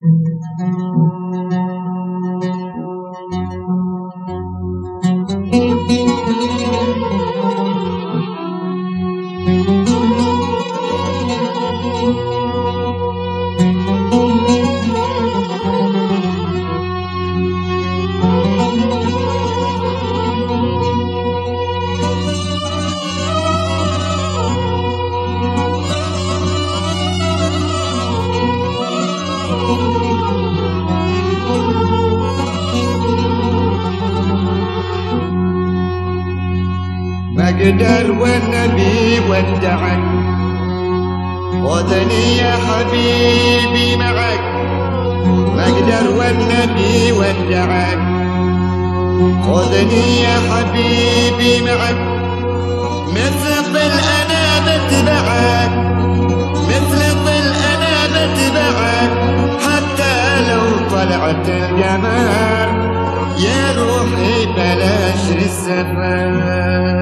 thank you مقدر والنبي ودعك. خذني يا حبيبي معك. مقدر والنبي ودعك. خذني يا حبيبي معك. مثل ظل أنا بتبعك. مثل ظل أنا بتبعك. حتى لو طلعت القمر. يا روحي بلاش السفر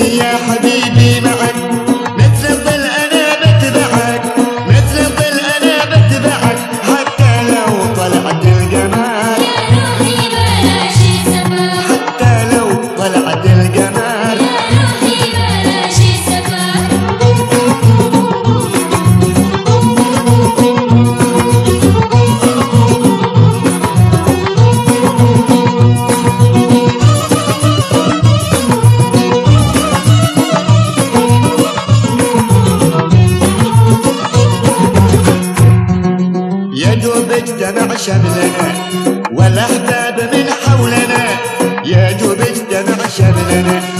يا حبيبي شملنا والاحباب من حولنا يا دوب اجتمع شملنا